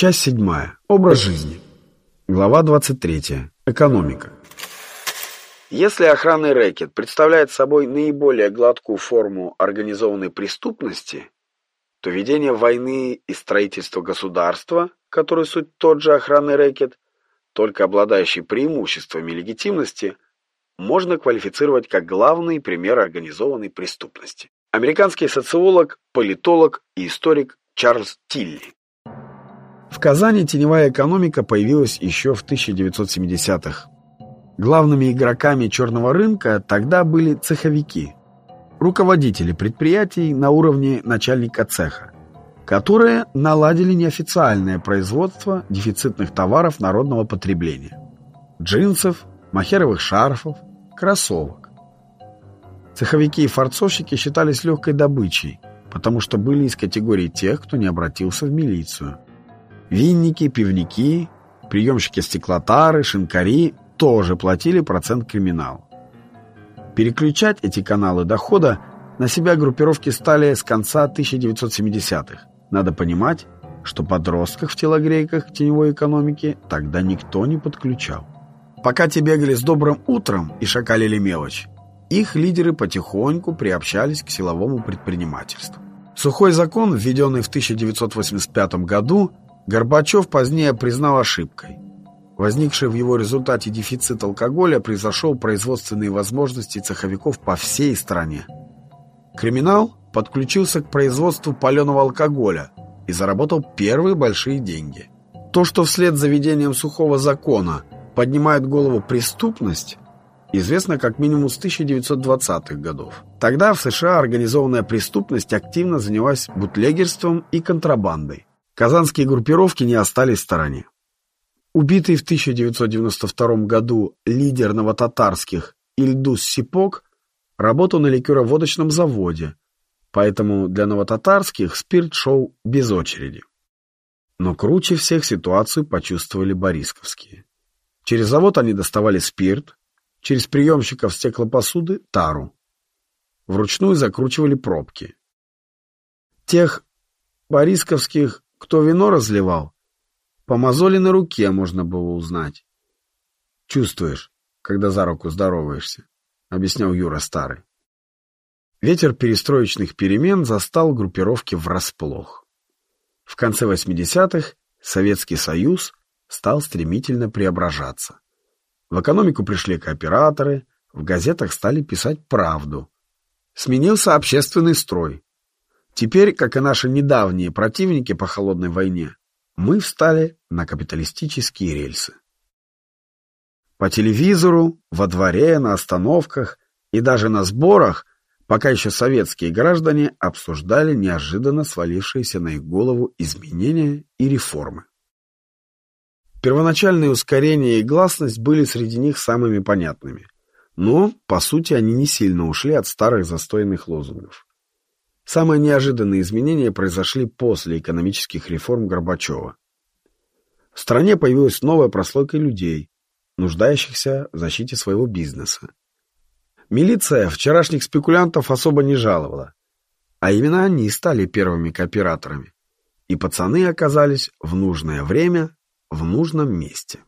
Часть седьмая. Образ жизни. Глава 23. Экономика. Если охранный рэкет представляет собой наиболее гладкую форму организованной преступности, то ведение войны и строительство государства, который суть тот же охранный рэкет, только обладающий преимуществами легитимности, можно квалифицировать как главный пример организованной преступности. Американский социолог, политолог и историк Чарльз Тилли. В Казани теневая экономика появилась еще в 1970-х. Главными игроками черного рынка тогда были цеховики, руководители предприятий на уровне начальника цеха, которые наладили неофициальное производство дефицитных товаров народного потребления – джинсов, махеровых шарфов, кроссовок. Цеховики и форцовщики считались легкой добычей, потому что были из категории тех, кто не обратился в милицию. Винники, пивники, приемщики-стеклотары, шинкари тоже платили процент криминалу. Переключать эти каналы дохода на себя группировки стали с конца 1970-х. Надо понимать, что подростков в телогрейках теневой экономики тогда никто не подключал. Пока те бегали с добрым утром и шакалили мелочь, их лидеры потихоньку приобщались к силовому предпринимательству. Сухой закон, введенный в 1985 году, Горбачев позднее признал ошибкой. Возникший в его результате дефицит алкоголя произошел производственные возможности цеховиков по всей стране. Криминал подключился к производству паленого алкоголя и заработал первые большие деньги. То, что вслед за введением сухого закона поднимает голову преступность, известно как минимум с 1920-х годов. Тогда в США организованная преступность активно занялась бутлегерством и контрабандой. Казанские группировки не остались в стороне. Убитый в 1992 году лидер новотатарских Ильдус Сипок работал на ликероводочном заводе, поэтому для новотатарских спирт шел без очереди. Но круче всех ситуацию почувствовали борисковские. Через завод они доставали спирт, через приемщиков стеклопосуды – тару. Вручную закручивали пробки. Тех борисковских кто вино разливал? По мозоли на руке можно было узнать. Чувствуешь, когда за руку здороваешься, объяснял Юра Старый. Ветер перестроечных перемен застал группировки врасплох. В конце 80-х Советский Союз стал стремительно преображаться. В экономику пришли кооператоры, в газетах стали писать правду. Сменился общественный строй. Теперь, как и наши недавние противники по холодной войне, мы встали на капиталистические рельсы. По телевизору, во дворе, на остановках и даже на сборах пока еще советские граждане обсуждали неожиданно свалившиеся на их голову изменения и реформы. Первоначальные ускорения и гласность были среди них самыми понятными, но, по сути, они не сильно ушли от старых застойных лозунгов. Самые неожиданные изменения произошли после экономических реформ Горбачева. В стране появилась новая прослойка людей, нуждающихся в защите своего бизнеса. Милиция вчерашних спекулянтов особо не жаловала, а именно они стали первыми кооператорами, и пацаны оказались в нужное время в нужном месте.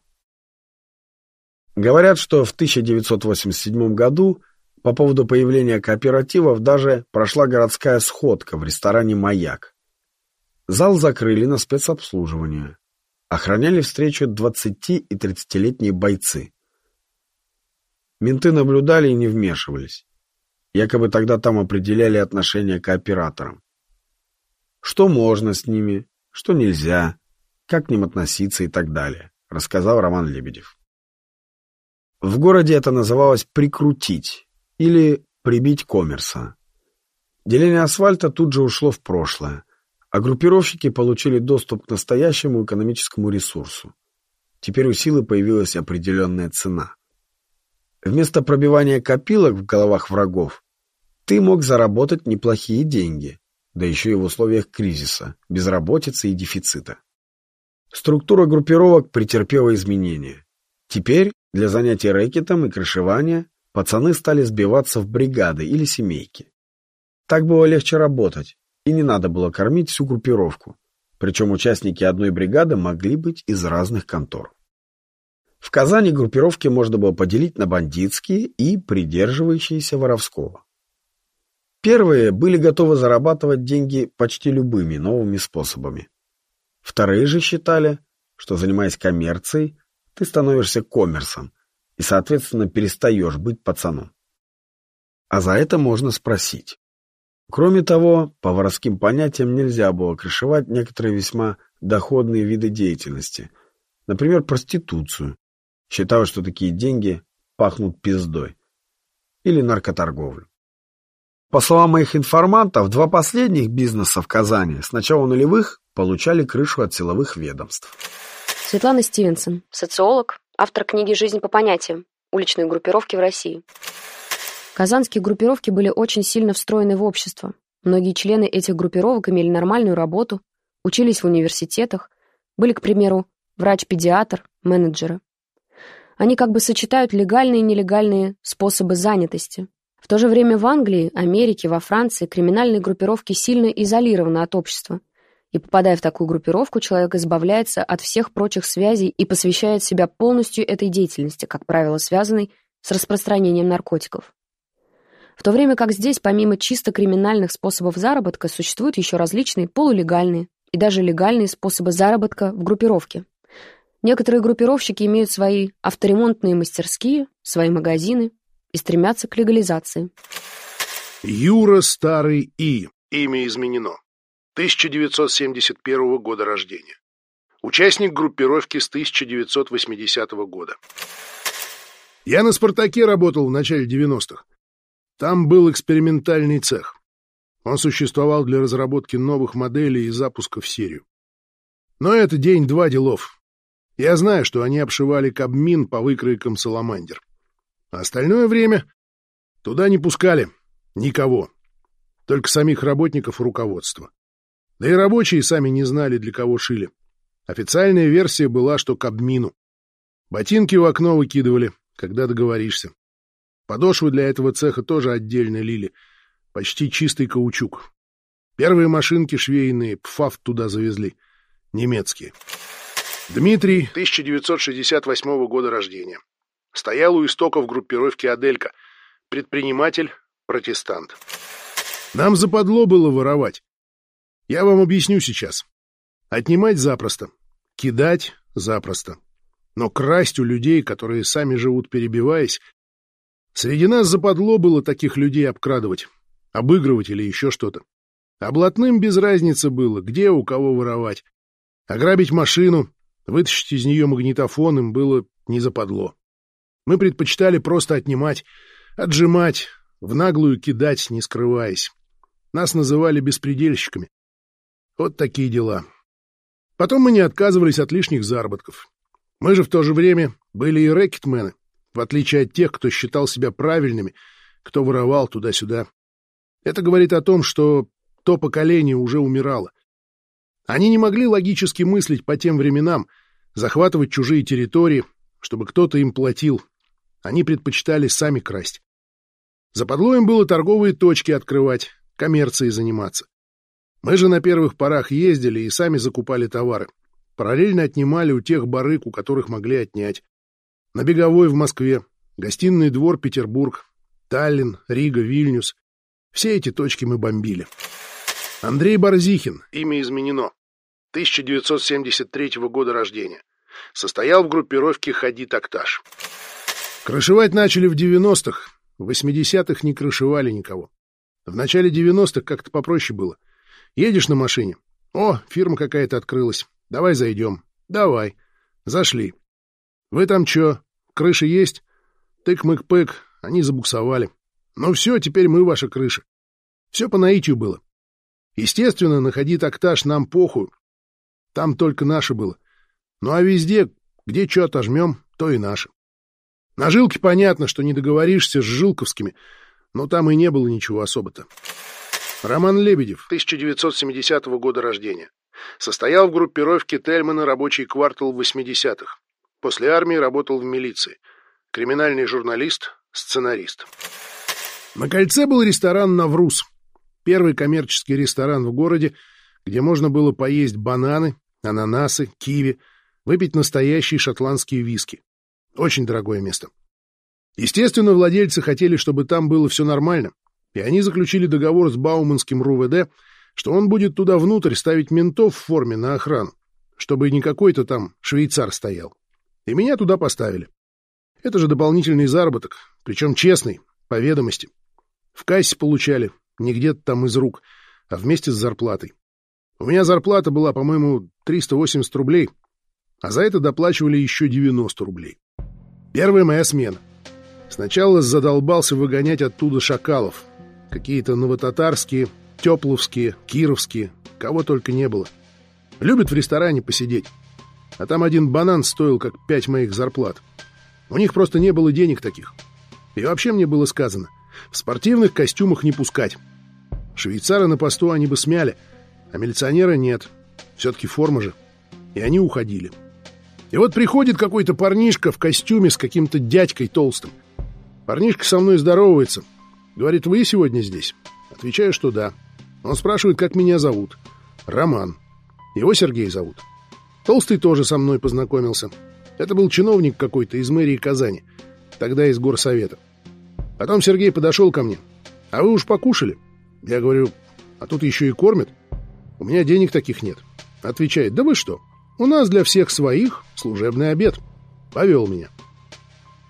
Говорят, что в 1987 году по поводу появления кооперативов даже прошла городская сходка в ресторане «Маяк». Зал закрыли на спецобслуживание. Охраняли встречу 20 и 30-летние бойцы. Менты наблюдали и не вмешивались. Якобы тогда там определяли отношения к кооператорам. Что можно с ними, что нельзя, как к ним относиться и так далее, рассказал Роман Лебедев. В городе это называлось «прикрутить», или прибить коммерса. Деление асфальта тут же ушло в прошлое, а группировщики получили доступ к настоящему экономическому ресурсу. Теперь у силы появилась определенная цена. Вместо пробивания копилок в головах врагов ты мог заработать неплохие деньги, да еще и в условиях кризиса, безработицы и дефицита. Структура группировок претерпела изменения. Теперь для занятий рэкетом и крышевания пацаны стали сбиваться в бригады или семейки. Так было легче работать, и не надо было кормить всю группировку, Причем участники одной бригады могли быть из разных контор. В Казани группировки можно было поделить на бандитские и придерживающиеся воровского. Первые были готовы зарабатывать деньги почти любыми новыми способами. Вторые же считали, что, занимаясь коммерцией, ты становишься коммерсом и, соответственно, перестаешь быть пацаном. А за это можно спросить. Кроме того, по воровским понятиям нельзя было крышевать некоторые весьма доходные виды деятельности, например, проституцию, считая, что такие деньги пахнут пиздой, или наркоторговлю. По словам моих информантов, два последних бизнеса в Казани с начала нулевых получали крышу от силовых ведомств. Светлана Стивенсон, социолог, автор книги «Жизнь по понятиям. Уличные группировки в России». Казанские группировки были очень сильно встроены в общество. Многие члены этих группировок имели нормальную работу, учились в университетах, были, к примеру, врач-педиатр, менеджеры. Они как бы сочетают легальные и нелегальные способы занятости. В то же время в Англии, Америке, во Франции криминальные группировки сильно изолированы от общества. И попадая в такую группировку, человек избавляется от всех прочих связей и посвящает себя полностью этой деятельности, как правило, связанной с распространением наркотиков. В то время как здесь, помимо чисто криминальных способов заработка, существуют еще различные полулегальные и даже легальные способы заработка в группировке. Некоторые группировщики имеют свои авторемонтные мастерские, свои магазины и стремятся к легализации. Юра Старый И. Имя изменено. 1971 года рождения. Участник группировки с 1980 года. Я на «Спартаке» работал в начале 90-х. Там был экспериментальный цех. Он существовал для разработки новых моделей и запуска в серию. Но это день-два делов. Я знаю, что они обшивали кабмин по выкройкам «Саламандер». А остальное время туда не пускали никого, только самих работников и руководства. Да и рабочие сами не знали, для кого шили. Официальная версия была, что кабмину. Ботинки в окно выкидывали, когда договоришься. Подошвы для этого цеха тоже отдельно лили. Почти чистый каучук. Первые машинки швейные ПФАФ туда завезли. Немецкие. Дмитрий, 1968 года рождения. Стоял у истоков группировки «Аделька». Предприниматель, протестант. Нам западло было воровать. Я вам объясню сейчас. Отнимать запросто. Кидать запросто. Но красть у людей, которые сами живут перебиваясь, Среди нас западло было таких людей обкрадывать, обыгрывать или еще что-то. А блатным без разницы было, где у кого воровать. Ограбить машину, вытащить из нее магнитофон им было не западло. Мы предпочитали просто отнимать, отжимать, в наглую кидать, не скрываясь. Нас называли беспредельщиками. Вот такие дела. Потом мы не отказывались от лишних заработков. Мы же в то же время были и рэкетмены в отличие от тех, кто считал себя правильными, кто воровал туда-сюда. Это говорит о том, что то поколение уже умирало. Они не могли логически мыслить по тем временам, захватывать чужие территории, чтобы кто-то им платил. Они предпочитали сами красть. Западло им было торговые точки открывать, коммерцией заниматься. Мы же на первых порах ездили и сами закупали товары. Параллельно отнимали у тех барыг, у которых могли отнять. На Беговой в Москве, Гостиный двор Петербург, Таллин, Рига, Вильнюс. Все эти точки мы бомбили. Андрей Барзихин, имя изменено. 1973 года рождения. Состоял в группировке «Ходи Такташ». Крышевать начали в 90-х. В 80-х не крышевали никого. В начале 90-х как-то попроще было. Едешь на машине. О, фирма какая-то открылась. Давай зайдем. Давай. Зашли. Вы там чё, крыша есть? Тык-мык-пык, они забуксовали. Ну все, теперь мы ваша крыша. Все по наитию было. Естественно, находи тактаж нам похуй. Там только наше было. Ну а везде, где что отожмем, то и наше. На жилке понятно, что не договоришься с жилковскими, но там и не было ничего особо-то. Роман Лебедев, 1970 года рождения. Состоял в группировке Тельмана «Рабочий квартал 80-х». После армии работал в милиции. Криминальный журналист, сценарист. На кольце был ресторан «Навруз». Первый коммерческий ресторан в городе, где можно было поесть бананы, ананасы, киви, выпить настоящие шотландские виски. Очень дорогое место. Естественно, владельцы хотели, чтобы там было все нормально, и они заключили договор с Бауманским РУВД, что он будет туда внутрь ставить ментов в форме на охрану, чтобы не какой-то там швейцар стоял. И меня туда поставили. Это же дополнительный заработок, причем честный, по ведомости. В кассе получали, не где-то там из рук, а вместе с зарплатой. У меня зарплата была, по-моему, 380 рублей, а за это доплачивали еще 90 рублей. Первая моя смена. Сначала задолбался выгонять оттуда шакалов. Какие-то новотатарские, тепловские, кировские, кого только не было. Любят в ресторане посидеть. А там один банан стоил как пять моих зарплат. У них просто не было денег таких. И вообще мне было сказано, в спортивных костюмах не пускать. Швейцара на посту они бы смяли, а милиционера нет. Все-таки форма же. И они уходили. И вот приходит какой-то парнишка в костюме с каким-то дядькой толстым. Парнишка со мной здоровается. Говорит, вы сегодня здесь? Отвечаю, что да. Он спрашивает, как меня зовут. Роман. Его Сергей зовут. Толстый тоже со мной познакомился. Это был чиновник какой-то из мэрии Казани. Тогда из горсовета. Потом Сергей подошел ко мне. А вы уж покушали? Я говорю, а тут еще и кормят. У меня денег таких нет. Отвечает, да вы что? У нас для всех своих служебный обед. Повел меня.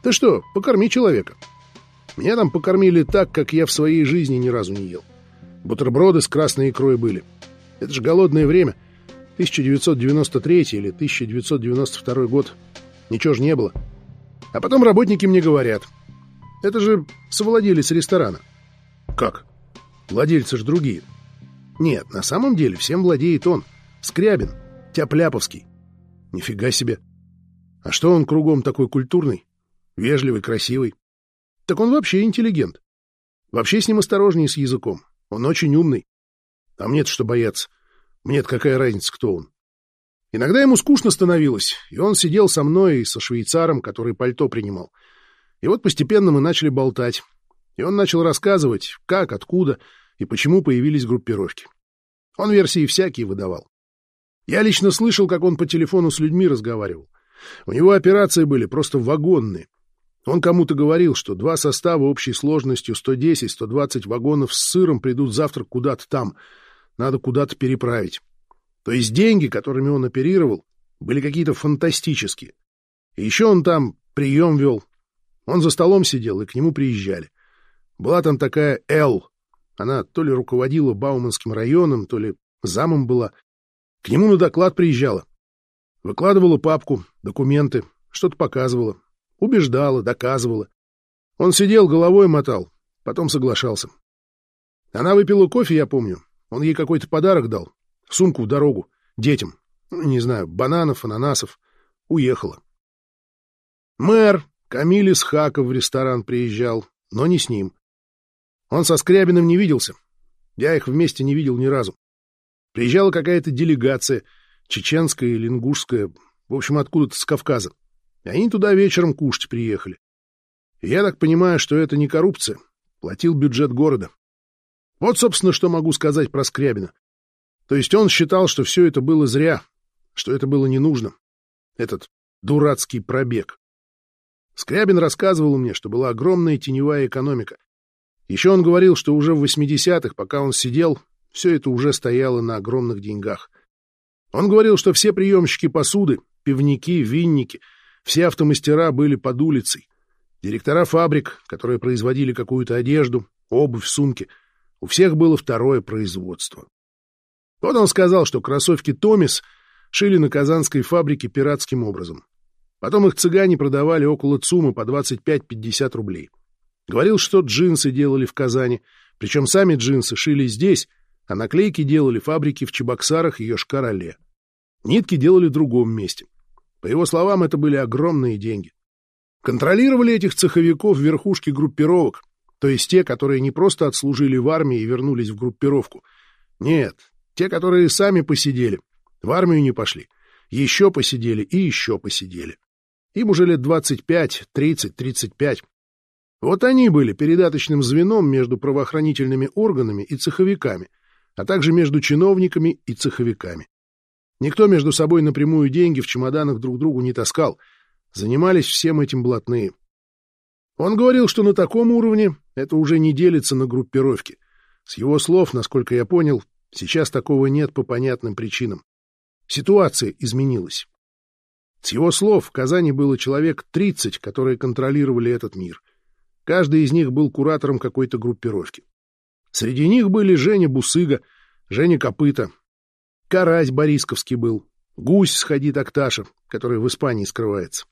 Ты что, покорми человека. Меня там покормили так, как я в своей жизни ни разу не ел. Бутерброды с красной икрой были. Это же голодное время. 1993 или 1992 год. Ничего же не было. А потом работники мне говорят. Это же совладелец ресторана. Как? Владельцы же другие. Нет, на самом деле всем владеет он. Скрябин. Тяпляповский. Нифига себе. А что он кругом такой культурный, вежливый, красивый? Так он вообще интеллигент. Вообще с ним осторожнее с языком. Он очень умный. А мне-то что бояться? Мне-то какая разница, кто он? Иногда ему скучно становилось, и он сидел со мной и со швейцаром, который пальто принимал. И вот постепенно мы начали болтать. И он начал рассказывать, как, откуда и почему появились группировки. Он версии всякие выдавал. Я лично слышал, как он по телефону с людьми разговаривал. У него операции были просто вагонные. Он кому-то говорил, что два состава общей сложностью 110-120 вагонов с сыром придут завтра куда-то там. Надо куда-то переправить. То есть деньги, которыми он оперировал, были какие-то фантастические. И еще он там прием вел. Он за столом сидел, и к нему приезжали. Была там такая Эл. Она то ли руководила Бауманским районом, то ли замом была. К нему на доклад приезжала. Выкладывала папку, документы, что-то показывала. Убеждала, доказывала. Он сидел, головой мотал, потом соглашался. Она выпила кофе, я помню. Он ей какой-то подарок дал. Сумку в дорогу. Детям. Ну, не знаю, бананов, ананасов. Уехала. Мэр Камиль Хаков в ресторан приезжал, но не с ним. Он со Скрябиным не виделся. Я их вместе не видел ни разу. Приезжала какая-то делегация, чеченская или ингушская, в общем, откуда-то с Кавказа. И они туда вечером кушать приехали. И я так понимаю, что это не коррупция. Платил бюджет города. Вот, собственно, что могу сказать про Скрябина. То есть он считал, что все это было зря, что это было не нужно. Этот дурацкий пробег. Скрябин рассказывал мне, что была огромная теневая экономика. Еще он говорил, что уже в 80-х, пока он сидел, все это уже стояло на огромных деньгах. Он говорил, что все приемщики посуды, пивники, винники, все автомастера были под улицей. Директора фабрик, которые производили какую-то одежду, обувь, сумки, у всех было второе производство. Вот он сказал, что кроссовки «Томис» шили на казанской фабрике пиратским образом. Потом их цыгане продавали около ЦУМа по 25-50 рублей. Говорил, что джинсы делали в Казани, причем сами джинсы шили здесь, а наклейки делали фабрики в Чебоксарах и Йошкар-Оле. Нитки делали в другом месте. По его словам, это были огромные деньги. Контролировали этих цеховиков верхушки группировок, то есть те, которые не просто отслужили в армии и вернулись в группировку. Нет, те, которые сами посидели, в армию не пошли, еще посидели и еще посидели. Им уже лет 25, 30, 35. Вот они были передаточным звеном между правоохранительными органами и цеховиками — а также между чиновниками и цеховиками. Никто между собой напрямую деньги в чемоданах друг другу не таскал. Занимались всем этим блатные. Он говорил, что на таком уровне это уже не делится на группировки. С его слов, насколько я понял, сейчас такого нет по понятным причинам. Ситуация изменилась. С его слов, в Казани было человек 30, которые контролировали этот мир. Каждый из них был куратором какой-то группировки. Среди них были Женя Бусыга, Женя Копыта, Карась Борисковский был, Гусь сходит Акташа, который в Испании скрывается.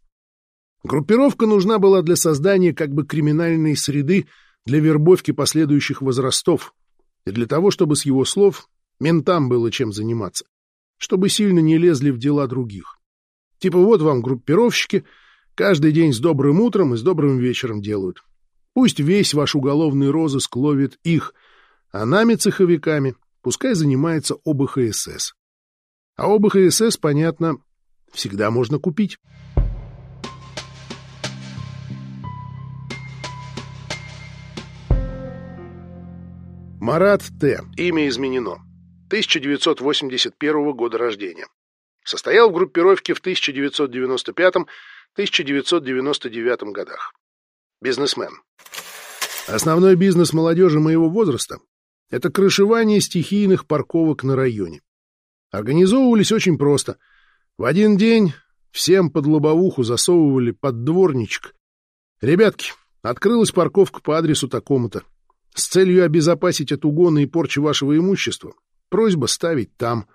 Группировка нужна была для создания как бы криминальной среды для вербовки последующих возрастов и для того, чтобы, с его слов, ментам было чем заниматься, чтобы сильно не лезли в дела других. Типа вот вам группировщики, каждый день с добрым утром и с добрым вечером делают. Пусть весь ваш уголовный розыск ловит их, а нами, цеховиками, пускай занимается ОБХСС. А ОБХСС, понятно, всегда можно купить. Марат Т. Имя изменено. 1981 года рождения. Состоял в группировке в 1995-1999 годах. Бизнесмен. Основной бизнес молодежи моего возраста – это крышевание стихийных парковок на районе. Организовывались очень просто. В один день всем под лобовуху засовывали под дворничек. «Ребятки, открылась парковка по адресу такому-то. С целью обезопасить от угона и порчи вашего имущества, просьба ставить там.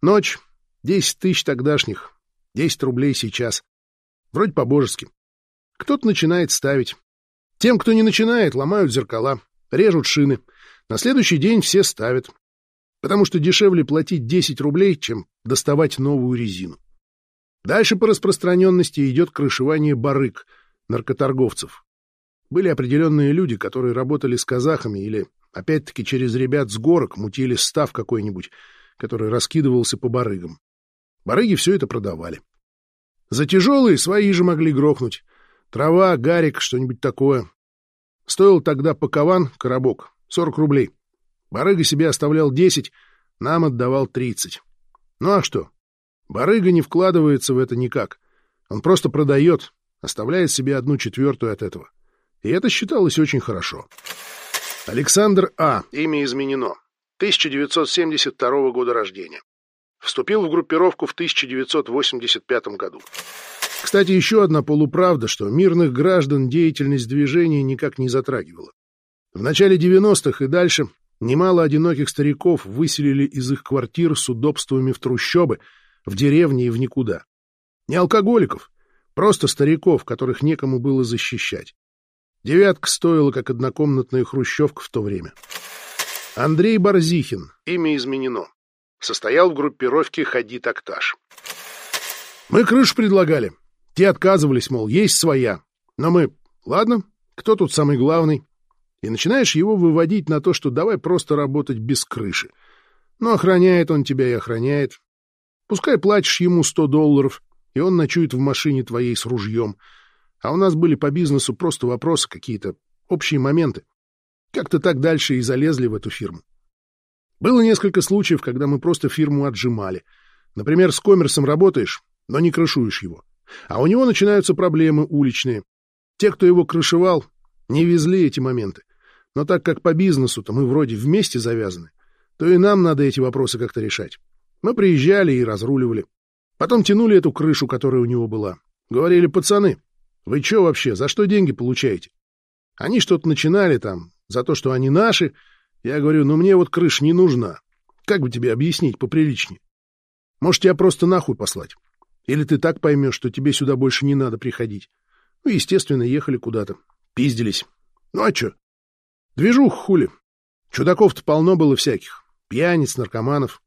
Ночь, десять тысяч тогдашних, десять рублей сейчас. Вроде по-божески. Кто-то начинает ставить. Тем, кто не начинает, ломают зеркала, режут шины. На следующий день все ставят. Потому что дешевле платить 10 рублей, чем доставать новую резину. Дальше по распространенности идет крышевание барыг, наркоторговцев были определенные люди, которые работали с казахами или, опять-таки, через ребят с горок мутили став какой-нибудь, который раскидывался по барыгам. Барыги все это продавали. За тяжелые свои же могли грохнуть. Трава, гарик, что-нибудь такое. Стоил тогда пакован, коробок, 40 рублей. Барыга себе оставлял 10, нам отдавал 30. Ну а что? Барыга не вкладывается в это никак. Он просто продает, оставляет себе одну четвертую от этого. И это считалось очень хорошо. Александр А. Имя изменено. 1972 года рождения. Вступил в группировку в 1985 году. Кстати, еще одна полуправда, что мирных граждан деятельность движения никак не затрагивала. В начале 90-х и дальше немало одиноких стариков выселили из их квартир с удобствами в трущобы, в деревне и в никуда. Не алкоголиков, просто стариков, которых некому было защищать. Девятка стоила, как однокомнатная хрущевка в то время. Андрей Барзихин. Имя изменено. Состоял в группировке «Ходи такташ». Мы крышу предлагали. Те отказывались, мол, есть своя. Но мы... Ладно, кто тут самый главный? И начинаешь его выводить на то, что давай просто работать без крыши. Но охраняет он тебя и охраняет. Пускай платишь ему сто долларов, и он ночует в машине твоей с ружьем — а у нас были по бизнесу просто вопросы какие-то, общие моменты. Как-то так дальше и залезли в эту фирму. Было несколько случаев, когда мы просто фирму отжимали. Например, с коммерсом работаешь, но не крышуешь его. А у него начинаются проблемы уличные. Те, кто его крышевал, не везли эти моменты. Но так как по бизнесу-то мы вроде вместе завязаны, то и нам надо эти вопросы как-то решать. Мы приезжали и разруливали. Потом тянули эту крышу, которая у него была. Говорили, пацаны, вы что вообще, за что деньги получаете? Они что-то начинали там, за то, что они наши. Я говорю, ну мне вот крыша не нужна. Как бы тебе объяснить поприличнее? Может, тебя просто нахуй послать? Или ты так поймешь, что тебе сюда больше не надо приходить? Ну, естественно, ехали куда-то. Пиздились. Ну а чё? Движух хули. Чудаков-то полно было всяких. Пьяниц, наркоманов.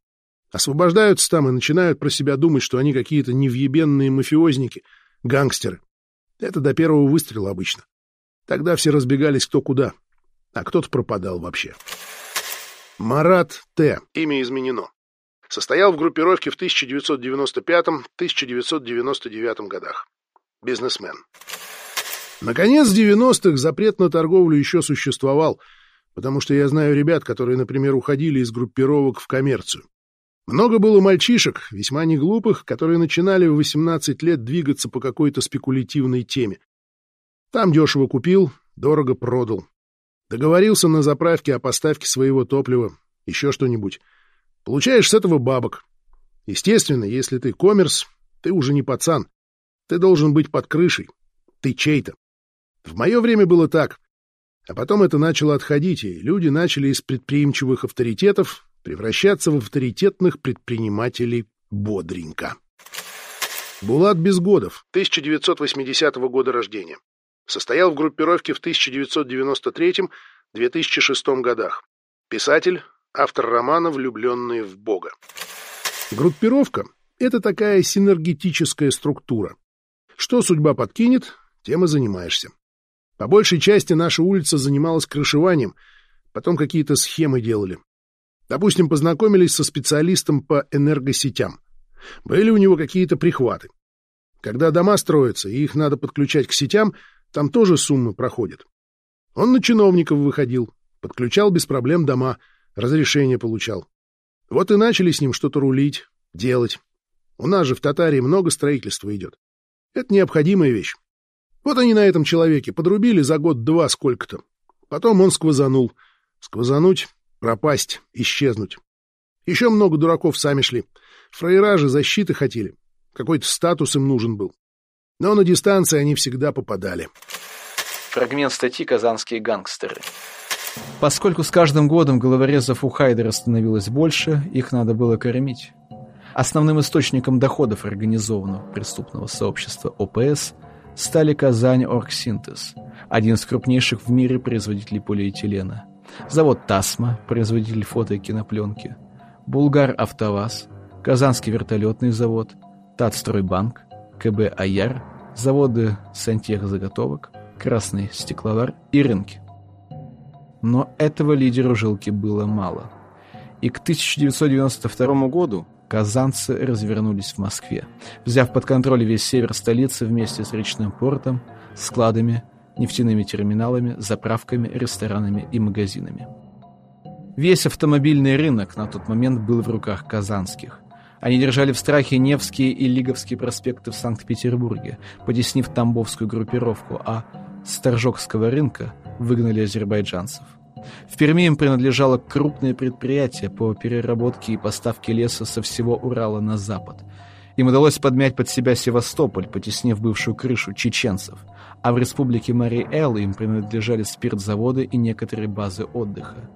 Освобождаются там и начинают про себя думать, что они какие-то невъебенные мафиозники, гангстеры. Это до первого выстрела обычно. Тогда все разбегались кто куда, а кто-то пропадал вообще. Марат Т. Имя изменено. Состоял в группировке в 1995-1999 годах. Бизнесмен. Наконец, в 90-х запрет на торговлю еще существовал, потому что я знаю ребят, которые, например, уходили из группировок в коммерцию. Много было мальчишек, весьма неглупых, которые начинали в 18 лет двигаться по какой-то спекулятивной теме. Там дешево купил, дорого продал. Договорился на заправке о поставке своего топлива, еще что-нибудь. Получаешь с этого бабок. Естественно, если ты коммерс, ты уже не пацан. Ты должен быть под крышей. Ты чей-то. В мое время было так. А потом это начало отходить, и люди начали из предприимчивых авторитетов превращаться в авторитетных предпринимателей бодренько. Булат Безгодов, 1980 года рождения. Состоял в группировке в 1993-2006 годах. Писатель, автор романа «Влюбленные в Бога». Группировка — это такая синергетическая структура. Что судьба подкинет, тем и занимаешься. По большей части наша улица занималась крышеванием, потом какие-то схемы делали. Допустим, познакомились со специалистом по энергосетям. Были у него какие-то прихваты. Когда дома строятся, и их надо подключать к сетям, там тоже суммы проходят. Он на чиновников выходил, подключал без проблем дома, разрешение получал. Вот и начали с ним что-то рулить, делать. У нас же в Татарии много строительства идет. Это необходимая вещь. Вот они на этом человеке подрубили за год-два сколько-то. Потом он сквозанул. Сквозануть Пропасть, исчезнуть. Еще много дураков сами шли. Фраера же защиты хотели. Какой-то статус им нужен был. Но на дистанции они всегда попадали. Фрагмент статьи «Казанские гангстеры». Поскольку с каждым годом головорезов у Хайдера становилось больше, их надо было кормить. Основным источником доходов организованного преступного сообщества ОПС стали Казань Оргсинтез, один из крупнейших в мире производителей полиэтилена – завод «Тасма», производитель фото и кинопленки, «Булгар Автоваз», Казанский вертолетный завод, Татстройбанк, КБ «Аяр», заводы сантехзаготовок, Красный стекловар и рынки. Но этого лидеру жилки было мало. И к 1992 году казанцы развернулись в Москве, взяв под контроль весь север столицы вместе с речным портом, складами, нефтяными терминалами, заправками, ресторанами и магазинами. Весь автомобильный рынок на тот момент был в руках казанских. Они держали в страхе Невские и Лиговские проспекты в Санкт-Петербурге, потеснив Тамбовскую группировку, а с Торжокского рынка выгнали азербайджанцев. В Перми им принадлежало крупное предприятие по переработке и поставке леса со всего Урала на запад. Им удалось подмять под себя Севастополь, потеснив бывшую крышу чеченцев – а в республике Мари-Эл им принадлежали спиртзаводы и некоторые базы отдыха.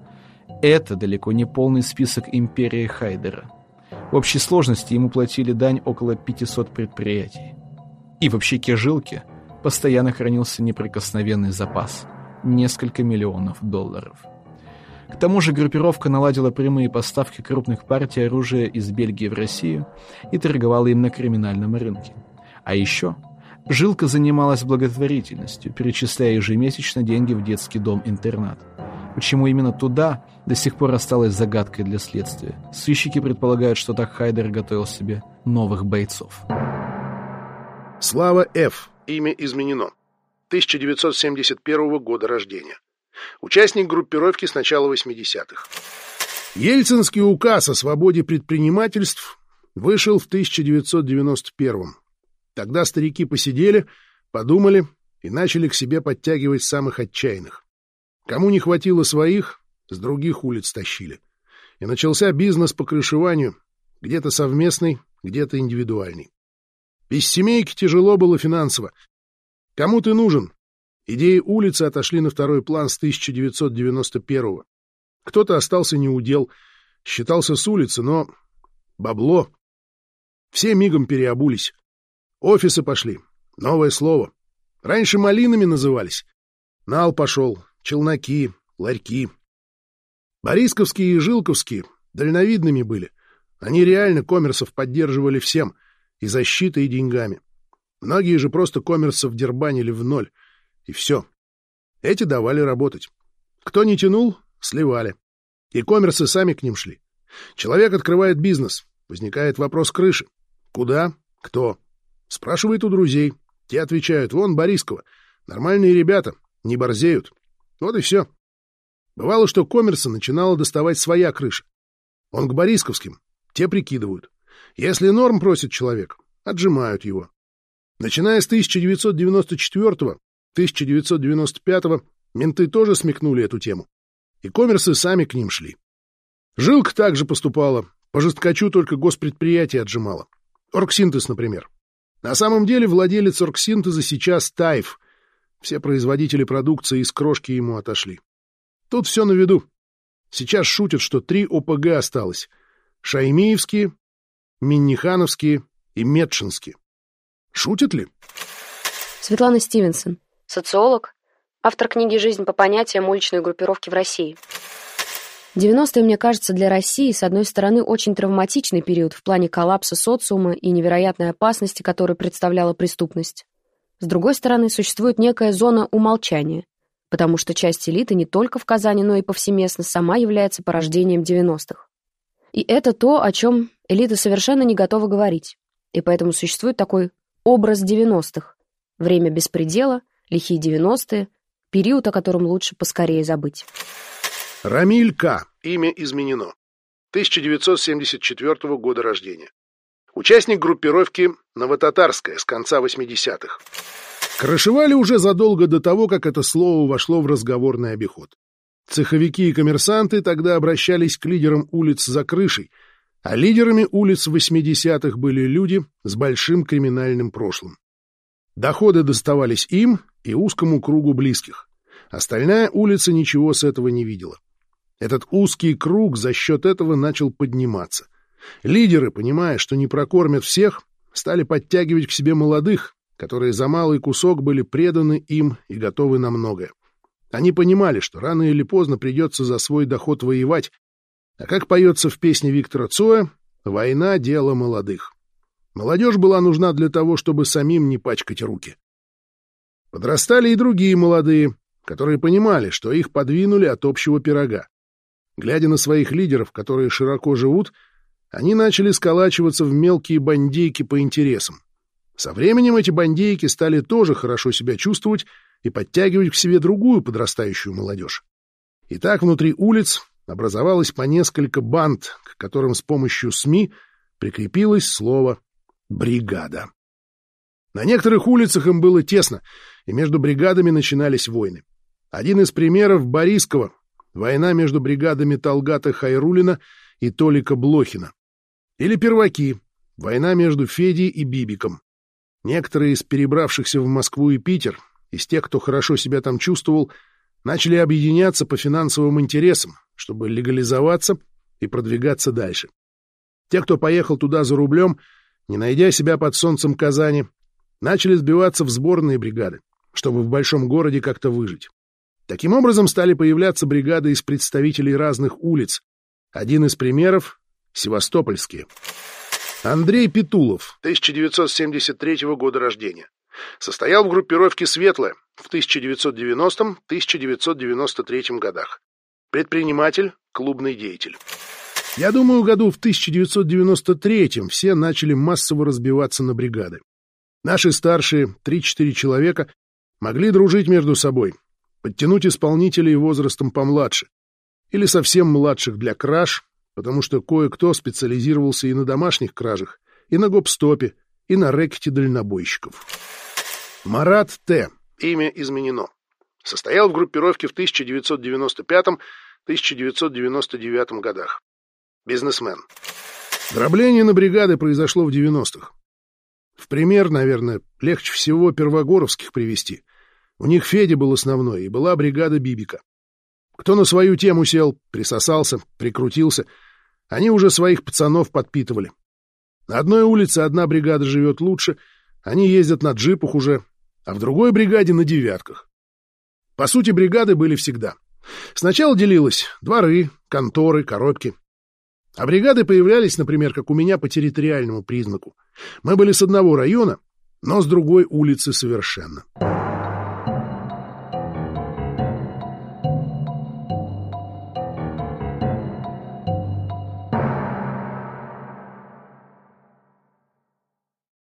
Это далеко не полный список империи Хайдера. В общей сложности ему платили дань около 500 предприятий. И в общаке Жилки постоянно хранился неприкосновенный запас – несколько миллионов долларов. К тому же группировка наладила прямые поставки крупных партий оружия из Бельгии в Россию и торговала им на криминальном рынке. А еще – Жилка занималась благотворительностью, перечисляя ежемесячно деньги в детский дом-интернат. Почему именно туда, до сих пор осталось загадкой для следствия. Сыщики предполагают, что так Хайдер готовил себе новых бойцов. Слава Ф. Имя изменено. 1971 года рождения. Участник группировки с начала 80-х. Ельцинский указ о свободе предпринимательств вышел в 1991 Тогда старики посидели, подумали и начали к себе подтягивать самых отчаянных. Кому не хватило своих, с других улиц тащили. И начался бизнес по крышеванию, где-то совместный, где-то индивидуальный. Без семейки тяжело было финансово. Кому ты нужен? Идеи улицы отошли на второй план с 1991-го. Кто-то остался неудел, считался с улицы, но бабло. Все мигом переобулись. Офисы пошли. Новое слово. Раньше малинами назывались. Нал пошел, челноки, ларьки. Борисковские и Жилковские дальновидными были. Они реально коммерсов поддерживали всем, и защитой, и деньгами. Многие же просто коммерсов дербанили в ноль, и все. Эти давали работать. Кто не тянул, сливали. И коммерсы сами к ним шли. Человек открывает бизнес, возникает вопрос крыши. Куда? Кто? Спрашивает у друзей. Те отвечают, вон Борискова. Нормальные ребята, не борзеют. Вот и все. Бывало, что коммерса начинала доставать своя крыша. Он к Борисковским, те прикидывают. Если норм просит человек, отжимают его. Начиная с 1994-1995 менты тоже смекнули эту тему. И коммерсы сами к ним шли. Жилка также поступала, по жесткачу только госпредприятие отжимала. Оргсинтез, например. На самом деле владелец оргсинтеза сейчас Таев. Все производители продукции из крошки ему отошли. Тут все на виду. Сейчас шутят, что три ОПГ осталось. Шаймиевские, Миннихановские и Метшинские. Шутят ли? Светлана Стивенсон, социолог, автор книги «Жизнь по понятиям уличной группировки в России». 90-е, мне кажется, для России, с одной стороны, очень травматичный период в плане коллапса социума и невероятной опасности, которую представляла преступность. С другой стороны, существует некая зона умолчания, потому что часть элиты не только в Казани, но и повсеместно сама является порождением 90-х. И это то, о чем элита совершенно не готова говорить. И поэтому существует такой образ 90-х. Время беспредела, лихие 90-е, период, о котором лучше поскорее забыть. Рамиль К. Имя изменено. 1974 года рождения. Участник группировки «Новотатарская» с конца 80-х. Крышевали уже задолго до того, как это слово вошло в разговорный обиход. Цеховики и коммерсанты тогда обращались к лидерам улиц за крышей, а лидерами улиц 80-х были люди с большим криминальным прошлым. Доходы доставались им и узкому кругу близких. Остальная улица ничего с этого не видела. Этот узкий круг за счет этого начал подниматься. Лидеры, понимая, что не прокормят всех, стали подтягивать к себе молодых, которые за малый кусок были преданы им и готовы на многое. Они понимали, что рано или поздно придется за свой доход воевать, а как поется в песне Виктора Цоя, война — дело молодых. Молодежь была нужна для того, чтобы самим не пачкать руки. Подрастали и другие молодые, которые понимали, что их подвинули от общего пирога. Глядя на своих лидеров, которые широко живут, они начали сколачиваться в мелкие бандейки по интересам. Со временем эти бандейки стали тоже хорошо себя чувствовать и подтягивать к себе другую подрастающую молодежь. И так внутри улиц образовалось по несколько банд, к которым с помощью СМИ прикрепилось слово «бригада». На некоторых улицах им было тесно, и между бригадами начинались войны. Один из примеров — Борисково, Война между бригадами Талгата Хайрулина и Толика Блохина. Или перваки. Война между Федей и Бибиком. Некоторые из перебравшихся в Москву и Питер, из тех, кто хорошо себя там чувствовал, начали объединяться по финансовым интересам, чтобы легализоваться и продвигаться дальше. Те, кто поехал туда за рублем, не найдя себя под солнцем Казани, начали сбиваться в сборные бригады, чтобы в большом городе как-то выжить. Таким образом стали появляться бригады из представителей разных улиц. Один из примеров — Севастопольские. Андрей Петулов, 1973 года рождения. Состоял в группировке «Светлая» в 1990-1993 годах. Предприниматель, клубный деятель. Я думаю, году в 1993 все начали массово разбиваться на бригады. Наши старшие, 3-4 человека, могли дружить между собой, подтянуть исполнителей возрастом помладше, или совсем младших для краж, потому что кое-кто специализировался и на домашних кражах, и на гоп-стопе, и на рэкете дальнобойщиков. Марат Т. Имя изменено. Состоял в группировке в 1995-1999 годах. Бизнесмен. Дробление на бригады произошло в 90-х. В пример, наверное, легче всего первогоровских привести — у них Федя был основной, и была бригада Бибика. Кто на свою тему сел, присосался, прикрутился, они уже своих пацанов подпитывали. На одной улице одна бригада живет лучше, они ездят на джипах уже, а в другой бригаде на девятках. По сути, бригады были всегда. Сначала делилось дворы, конторы, коробки. А бригады появлялись, например, как у меня по территориальному признаку. Мы были с одного района, но с другой улицы совершенно.